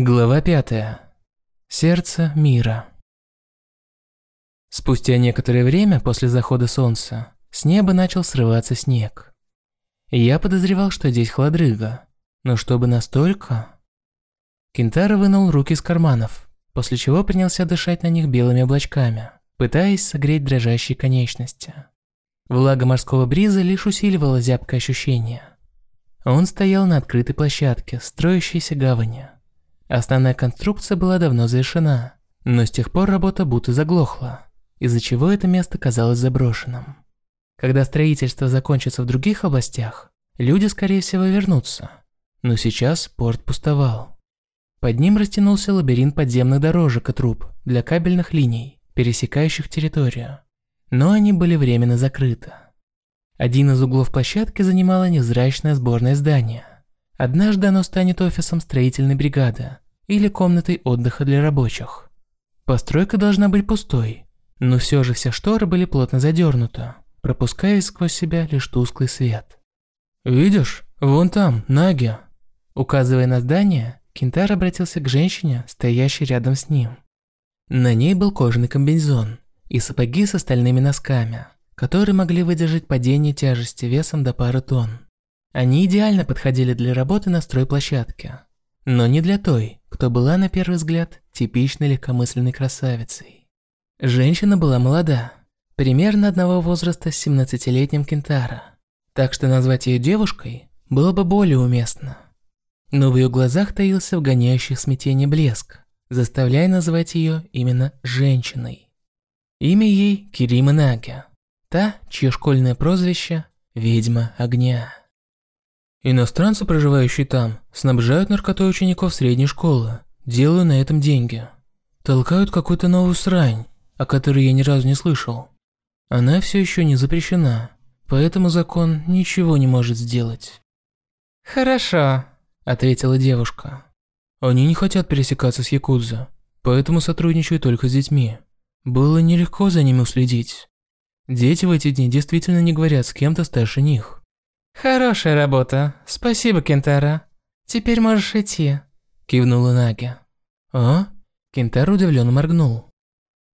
Глава пятая. Сердце мира. Спустя некоторое время после захода солнца с неба начал срываться снег. Я подозревал, что здесь хладрыга, но чтобы настолько... Кентара вынул руки из карманов, после чего принялся дышать на них белыми облачками, пытаясь согреть дрожащие конечности. Влага морского бриза лишь усиливала зябкое ощущение. Он стоял на открытой площадке, строящейся гавани. Основная конструкция была давно завершена, но с тех пор работа будто заглохла, из-за чего это место казалось заброшенным. Когда строительство закончится в других областях, люди, скорее всего, вернутся. Но сейчас порт пустовал. Под ним растянулся лабиринт подземных дорожек и труб для кабельных линий, пересекающих территорию. Но они были временно закрыты. Один из углов площадки занимало невзрачное сборное здание. Однажды оно станет офисом строительной бригады или комнатой отдыха для рабочих. Постройка должна быть пустой, но все же все шторы были плотно задернуты, пропуская сквозь себя лишь тусклый свет. «Видишь, вон там, Наги!» Указывая на здание, Кентар обратился к женщине, стоящей рядом с ним. На ней был кожаный комбинезон и сапоги с остальными носками, которые могли выдержать падение тяжести весом до пары тонн. Они идеально подходили для работы на стройплощадке, но не для той, кто была на первый взгляд типичной легкомысленной красавицей. Женщина была молода, примерно одного возраста с 17-летним Кентара, так что назвать ее девушкой было бы более уместно. Но в ее глазах таился вгоняющий в смятение блеск, заставляя называть ее именно женщиной. Имя ей Кирима Наги, та, чье школьное прозвище – «Ведьма огня». Иностранцы, проживающие там, снабжают наркотой учеников средней школы, делая на этом деньги. Толкают какую-то новую срань, о которой я ни разу не слышал. Она все еще не запрещена, поэтому закон ничего не может сделать. «Хорошо», – ответила девушка. Они не хотят пересекаться с Якудза, поэтому сотрудничают только с детьми. Было нелегко за ними уследить. Дети в эти дни действительно не говорят с кем-то старше них. «Хорошая работа. Спасибо, Кентара. Теперь можешь идти», – кивнула Наги. «А?» Кентара удивленно моргнул.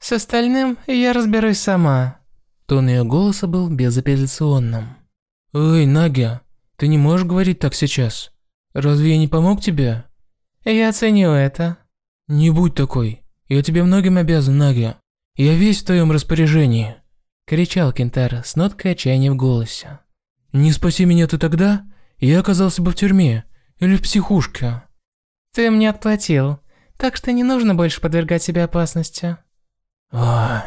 «С остальным я разберусь сама». Тон ее голоса был безапелляционным. «Эй, Наги, ты не можешь говорить так сейчас. Разве я не помог тебе?» «Я ценю это». «Не будь такой. Я тебе многим обязан, Наги. Я весь в твоем распоряжении», – кричал Кентара с ноткой отчаяния в голосе. Не спаси меня ты тогда, я оказался бы в тюрьме или в психушке. Ты мне отплатил, так что не нужно больше подвергать себя опасности. А,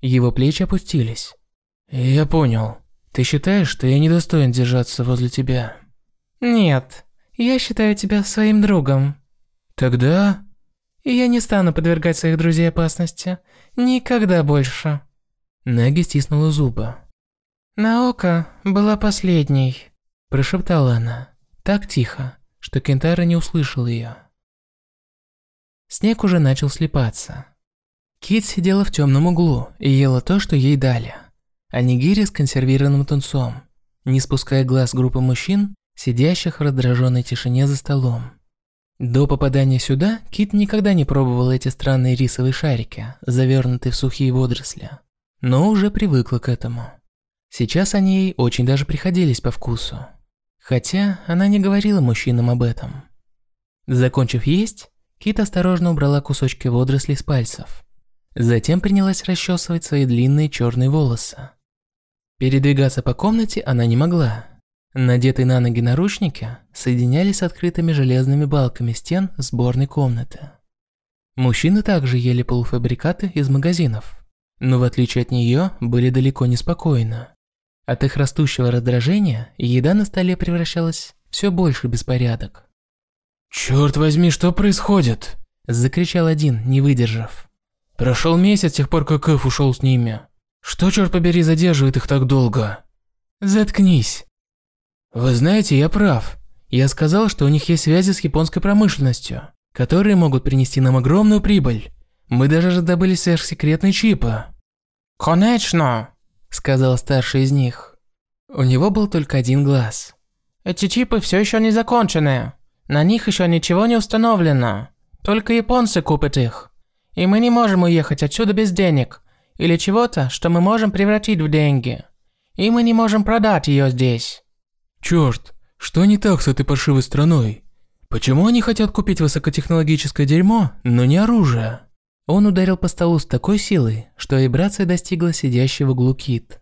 его плечи опустились. Я понял. Ты считаешь, что я недостоин держаться возле тебя? Нет, я считаю тебя своим другом. Тогда... Я не стану подвергать своих друзей опасности. Никогда больше. Наги стиснула зубы. «Наока была последней», – прошептала она, так тихо, что Кентара не услышал ее. Снег уже начал слепаться. Кит сидела в темном углу и ела то, что ей дали. Анигири с консервированным тунцом, не спуская глаз группы мужчин, сидящих в раздраженной тишине за столом. До попадания сюда Кит никогда не пробовала эти странные рисовые шарики, завернутые в сухие водоросли, но уже привыкла к этому. Сейчас они ей очень даже приходились по вкусу. Хотя она не говорила мужчинам об этом. Закончив есть, Кит осторожно убрала кусочки водорослей с пальцев. Затем принялась расчесывать свои длинные черные волосы. Передвигаться по комнате она не могла. Надетые на ноги наручники соединялись с открытыми железными балками стен сборной комнаты. Мужчины также ели полуфабрикаты из магазинов, но в отличие от нее были далеко не спокойны. От их растущего раздражения еда на столе превращалась в все больше беспорядок. «Черт возьми, что происходит?» – закричал один, не выдержав. «Прошел месяц с тех пор, как Эф ушел с ними. Что, черт побери, задерживает их так долго?» «Заткнись!» «Вы знаете, я прав. Я сказал, что у них есть связи с японской промышленностью, которые могут принести нам огромную прибыль. Мы даже раздобыли сверхсекретные чипы». «Конечно!» Сказал старший из них. У него был только один глаз. Эти чипы все еще не закончены. На них еще ничего не установлено. Только японцы купят их. И мы не можем уехать отсюда без денег. Или чего-то, что мы можем превратить в деньги. И мы не можем продать ее здесь. Черт, что не так с этой паршивой страной? Почему они хотят купить высокотехнологическое дерьмо, но не оружие? Он ударил по столу с такой силой, что вибрация достигла сидящего в углу Кит.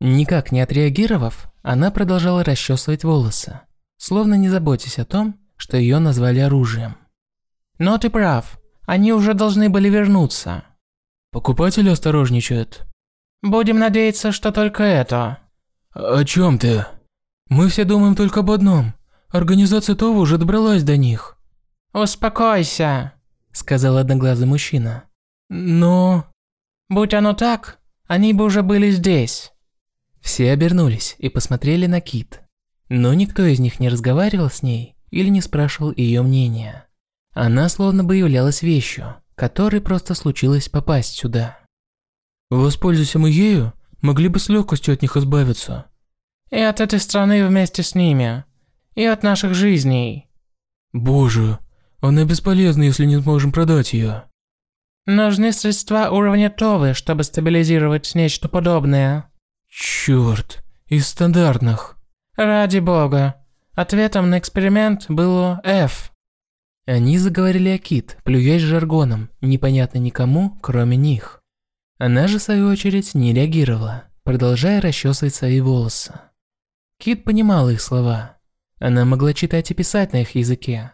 Никак не отреагировав, она продолжала расчесывать волосы, словно не заботясь о том, что ее назвали оружием. Но ты прав, они уже должны были вернуться. Покупатели осторожничают. Будем надеяться, что только это. О чем ты? Мы все думаем только об одном. Организация ТОВ уже добралась до них. Успокойся, сказал одноглазый мужчина. Но... Будь оно так, они бы уже были здесь. Все обернулись и посмотрели на Кит. Но никто из них не разговаривал с ней или не спрашивал ее мнения. Она словно бы являлась вещью, которой просто случилось попасть сюда. Воспользуйся мы ею, могли бы с легкостью от них избавиться. И от этой страны вместе с ними. И от наших жизней. Боже, она бесполезна, если не сможем продать ее. Нужны средства уровня ТОВы, чтобы стабилизировать нечто подобное. Черт, из стандартных. Ради бога. Ответом на эксперимент было F. Они заговорили о Кит, плюясь жаргоном, непонятно никому, кроме них. Она же, в свою очередь, не реагировала, продолжая расчесывать свои волосы. Кит понимала их слова. Она могла читать и писать на их языке.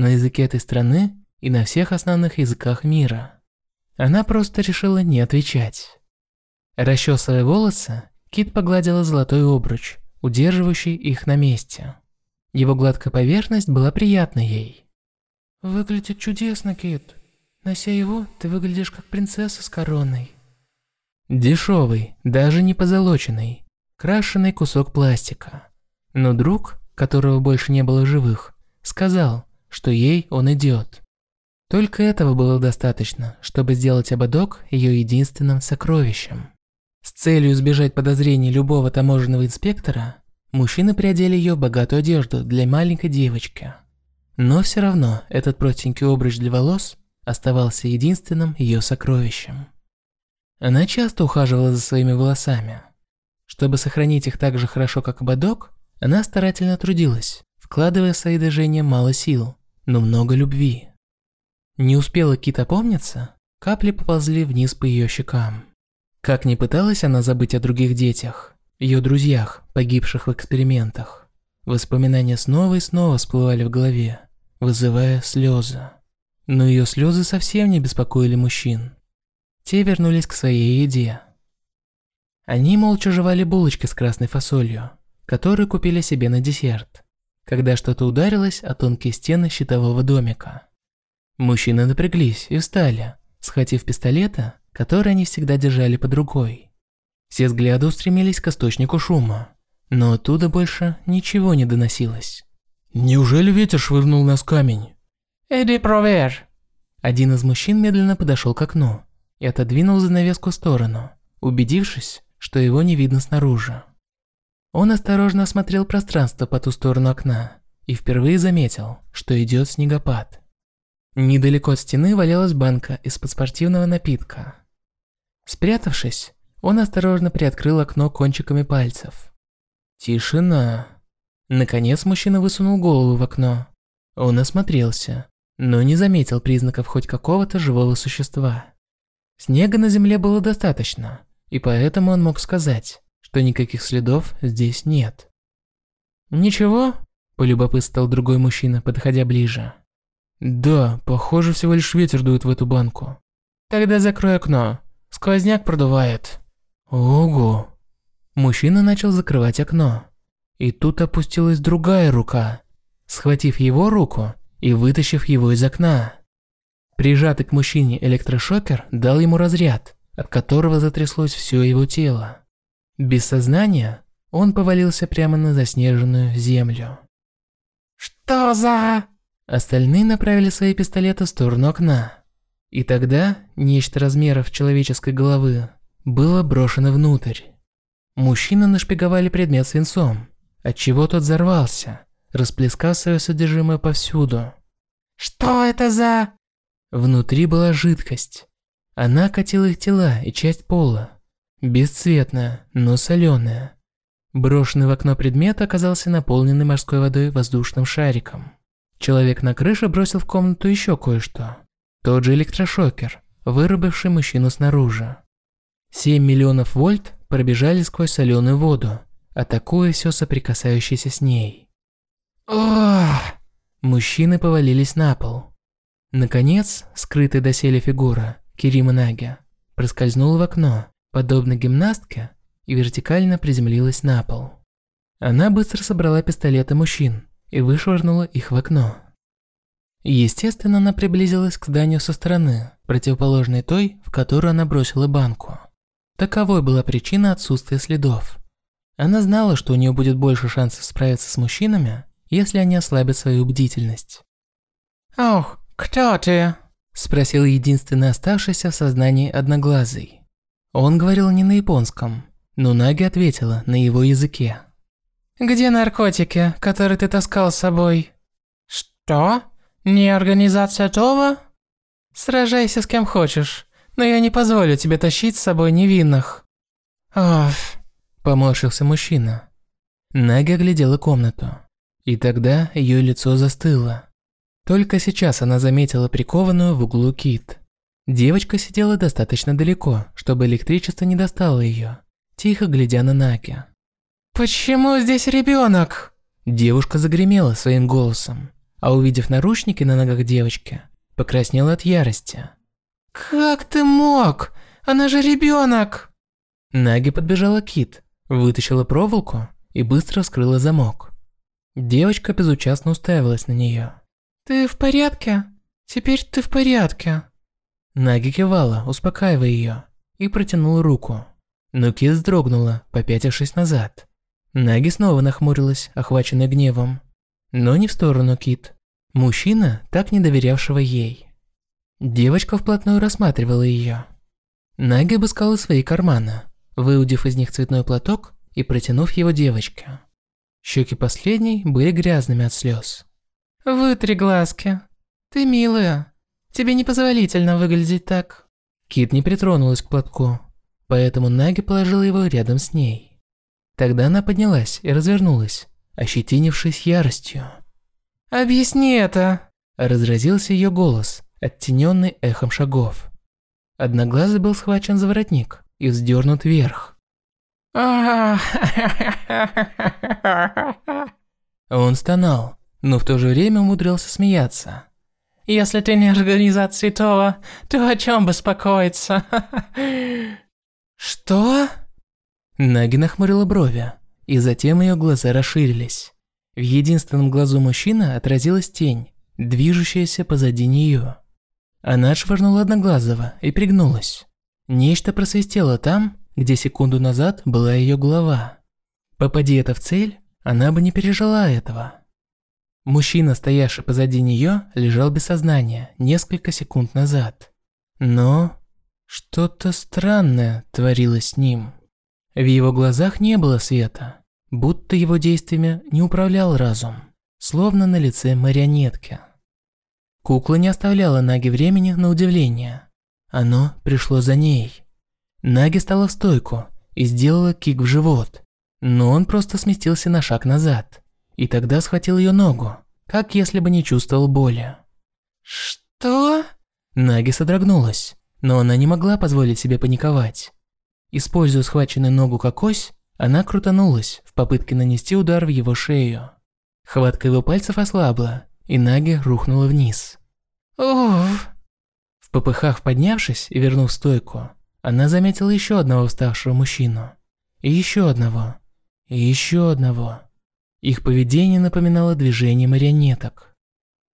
На языке этой страны и на всех основных языках мира. Она просто решила не отвечать. Расчесывая волосы, Кит погладила золотой обруч, удерживающий их на месте. Его гладкая поверхность была приятна ей. Выглядит чудесно, Кит. Нося его, ты выглядишь как принцесса с короной. Дешевый, даже не позолоченный, крашеный кусок пластика. Но друг, которого больше не было живых, сказал, что ей он идет. Только этого было достаточно, чтобы сделать ободок ее единственным сокровищем. С целью избежать подозрений любого таможенного инспектора, мужчины приодели ее в богатую одежду для маленькой девочки. Но все равно этот простенький обруч для волос оставался единственным ее сокровищем. Она часто ухаживала за своими волосами. Чтобы сохранить их так же хорошо, как ободок, она старательно трудилась, вкладывая в свои движения мало сил, но много любви. Не успела Кит опомниться, капли поползли вниз по ее щекам. Как ни пыталась она забыть о других детях, ее друзьях, погибших в экспериментах, воспоминания снова и снова всплывали в голове, вызывая слезы. Но ее слезы совсем не беспокоили мужчин. Те вернулись к своей еде. Они молча жевали булочки с красной фасолью, которую купили себе на десерт, когда что-то ударилось о тонкие стены щитового домика. Мужчины напряглись и встали, схватив пистолеты, которые они всегда держали под рукой. Все взгляды устремились к источнику шума, но оттуда больше ничего не доносилось. Неужели ветер швырнул нас камень? Иди проверь. Один из мужчин медленно подошел к окну и отодвинул занавеску в сторону, убедившись, что его не видно снаружи. Он осторожно осмотрел пространство по ту сторону окна и впервые заметил, что идет снегопад. Недалеко от стены валялась банка из-под спортивного напитка. Спрятавшись, он осторожно приоткрыл окно кончиками пальцев. Тишина. Наконец мужчина высунул голову в окно. Он осмотрелся, но не заметил признаков хоть какого-то живого существа. Снега на земле было достаточно, и поэтому он мог сказать, что никаких следов здесь нет. «Ничего?» – полюбопытствовал другой мужчина, подходя ближе. «Да, похоже, всего лишь ветер дует в эту банку». «Тогда закрой окно. Сквозняк продувает». «Ого!» Мужчина начал закрывать окно. И тут опустилась другая рука, схватив его руку и вытащив его из окна. Прижатый к мужчине электрошокер дал ему разряд, от которого затряслось все его тело. Без сознания он повалился прямо на заснеженную землю. «Что за...» Остальные направили свои пистолеты в сторону окна. И тогда нечто размеров человеческой головы было брошено внутрь. Мужчины нашпиговали предмет свинцом, отчего тот взорвался, расплескав свое содержимое повсюду. «Что это за...» Внутри была жидкость. Она катила их тела и часть пола. Бесцветная, но соленая. Брошенный в окно предмет оказался наполненный морской водой воздушным шариком. Человек на крыше бросил в комнату еще кое-что. Тот же электрошокер, вырубивший мужчину снаружи. 7 миллионов вольт пробежали сквозь соленую воду, атакуя все соприкасающееся с ней. Ох! Мужчины повалились на пол. Наконец, скрытая доселе фигура Кирима Наги проскользнула в окно, подобно гимнастке, и вертикально приземлилась на пол. Она быстро собрала пистолеты мужчин и вышвырнула их в окно. Естественно, она приблизилась к зданию со стороны, противоположной той, в которую она бросила банку. Таковой была причина отсутствия следов. Она знала, что у нее будет больше шансов справиться с мужчинами, если они ослабят свою бдительность. «Ох, кто ты?» – спросил единственный оставшийся в сознании одноглазый. Он говорил не на японском, но Наги ответила на его языке. «Где наркотики, которые ты таскал с собой?» «Что? Не организация Това?» «Сражайся с кем хочешь но я не позволю тебе тащить с собой невинных». «Оф», – поморщился мужчина. Нага глядела комнату. И тогда ее лицо застыло. Только сейчас она заметила прикованную в углу кит. Девочка сидела достаточно далеко, чтобы электричество не достало ее, тихо глядя на Наки. «Почему здесь ребенок? Девушка загремела своим голосом, а увидев наручники на ногах девочки, покраснела от ярости. «Как ты мог? Она же ребенок!» Наги подбежала Кит, вытащила проволоку и быстро вскрыла замок. Девочка безучастно уставилась на нее. «Ты в порядке? Теперь ты в порядке?» Наги кивала, успокаивая ее, и протянула руку. Но Кит вздрогнула, попятившись назад. Наги снова нахмурилась, охваченная гневом. Но не в сторону Кит. Мужчина, так не доверявшего ей. Девочка вплотную рассматривала ее. Наги обыскала свои карманы, выудив из них цветной платок и протянув его девочке. Щеки последней были грязными от слез. «Вытри глазки. Ты милая. Тебе непозволительно выглядеть так». Кит не притронулась к платку, поэтому Наги положила его рядом с ней. Тогда она поднялась и развернулась, ощетинившись яростью. «Объясни это!» Разразился ее голос, оттененный эхом шагов. Одноглазый был схвачен за воротник и вздернут вверх. Он стонал, но в то же время умудрился смеяться. «Если ты не организация Това, то о чем беспокоиться?» «Что?» Наги нахмурила брови, и затем ее глаза расширились. В единственном глазу мужчины отразилась тень, движущаяся позади нее. Она отшвырнула Одноглазого и пригнулась. Нечто просвистело там, где секунду назад была ее голова. Попади это в цель, она бы не пережила этого. Мужчина, стоявший позади нее, лежал без сознания несколько секунд назад. Но что-то странное творилось с ним. В его глазах не было света, будто его действиями не управлял разум, словно на лице марионетки. Кукла не оставляла Наги времени на удивление. Оно пришло за ней. Наги стала в стойку и сделала кик в живот, но он просто сместился на шаг назад. И тогда схватил ее ногу, как если бы не чувствовал боли. «Что?» Наги содрогнулась, но она не могла позволить себе паниковать. Используя схваченную ногу как ось, она крутанулась в попытке нанести удар в его шею. Хватка его пальцев ослабла, и Наги рухнула вниз. Уф. В попыхах поднявшись и вернув стойку, она заметила еще одного вставшего мужчину. И еще одного. И еще одного. Их поведение напоминало движение марионеток.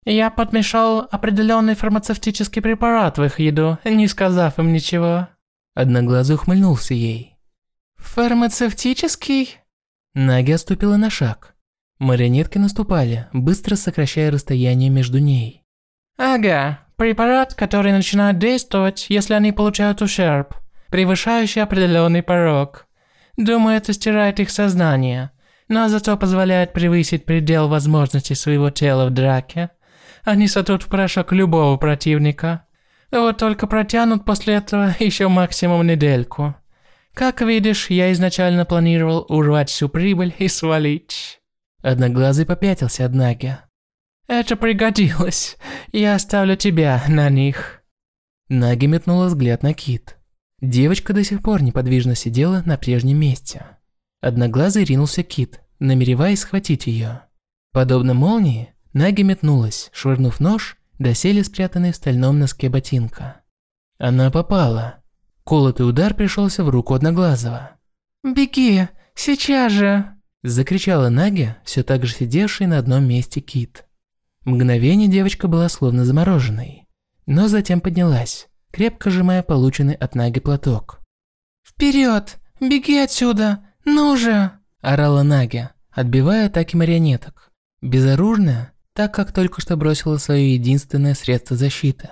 Я подмешал определенный фармацевтический препарат в их еду, не сказав им ничего. Одноглазый ухмыльнулся ей. Фармацевтический? Наги оступила на шаг. Марионетки наступали, быстро сокращая расстояние между ней. Ага, препарат, который начинает действовать, если они получают ущерб, превышающий определенный порог. Думаю, это стирает их сознание, но зато позволяет превысить предел возможностей своего тела в драке. они сотрут в порошок любого противника. Вот только протянут после этого еще максимум недельку. Как видишь, я изначально планировал урвать всю прибыль и свалить. Одноглазый попятился от Наги. Это пригодилось. Я оставлю тебя на них. Наги метнула взгляд на Кит. Девочка до сих пор неподвижно сидела на прежнем месте. Одноглазый ринулся Кит, намереваясь схватить ее. Подобно молнии, Наги метнулась, швырнув нож, доселе спрятанный в стальном носке ботинка. Она попала. Колотый удар пришелся в руку Одноглазого. «Беги, сейчас же!» Закричала Наги, все так же сидевший на одном месте Кит. Мгновение девочка была словно замороженной, но затем поднялась, крепко сжимая полученный от Наги платок. «Вперед! Беги отсюда! Ну же!» – орала Наги, отбивая атаки марионеток. Безоружная, так как только что бросила свое единственное средство защиты.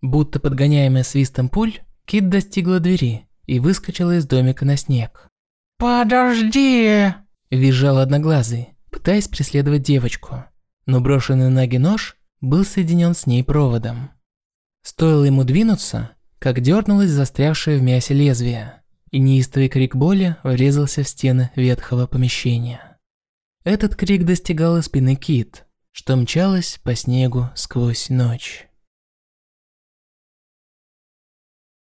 Будто подгоняемая свистом пуль, Кит достигла двери и выскочила из домика на снег. «Подожди!» – визжал одноглазый, пытаясь преследовать девочку но брошенный на ноги нож был соединен с ней проводом. Стоило ему двинуться, как дернулось застрявшее в мясе лезвие, и неистовый крик боли врезался в стены ветхого помещения. Этот крик достигал спины Кит, что мчалась по снегу сквозь ночь.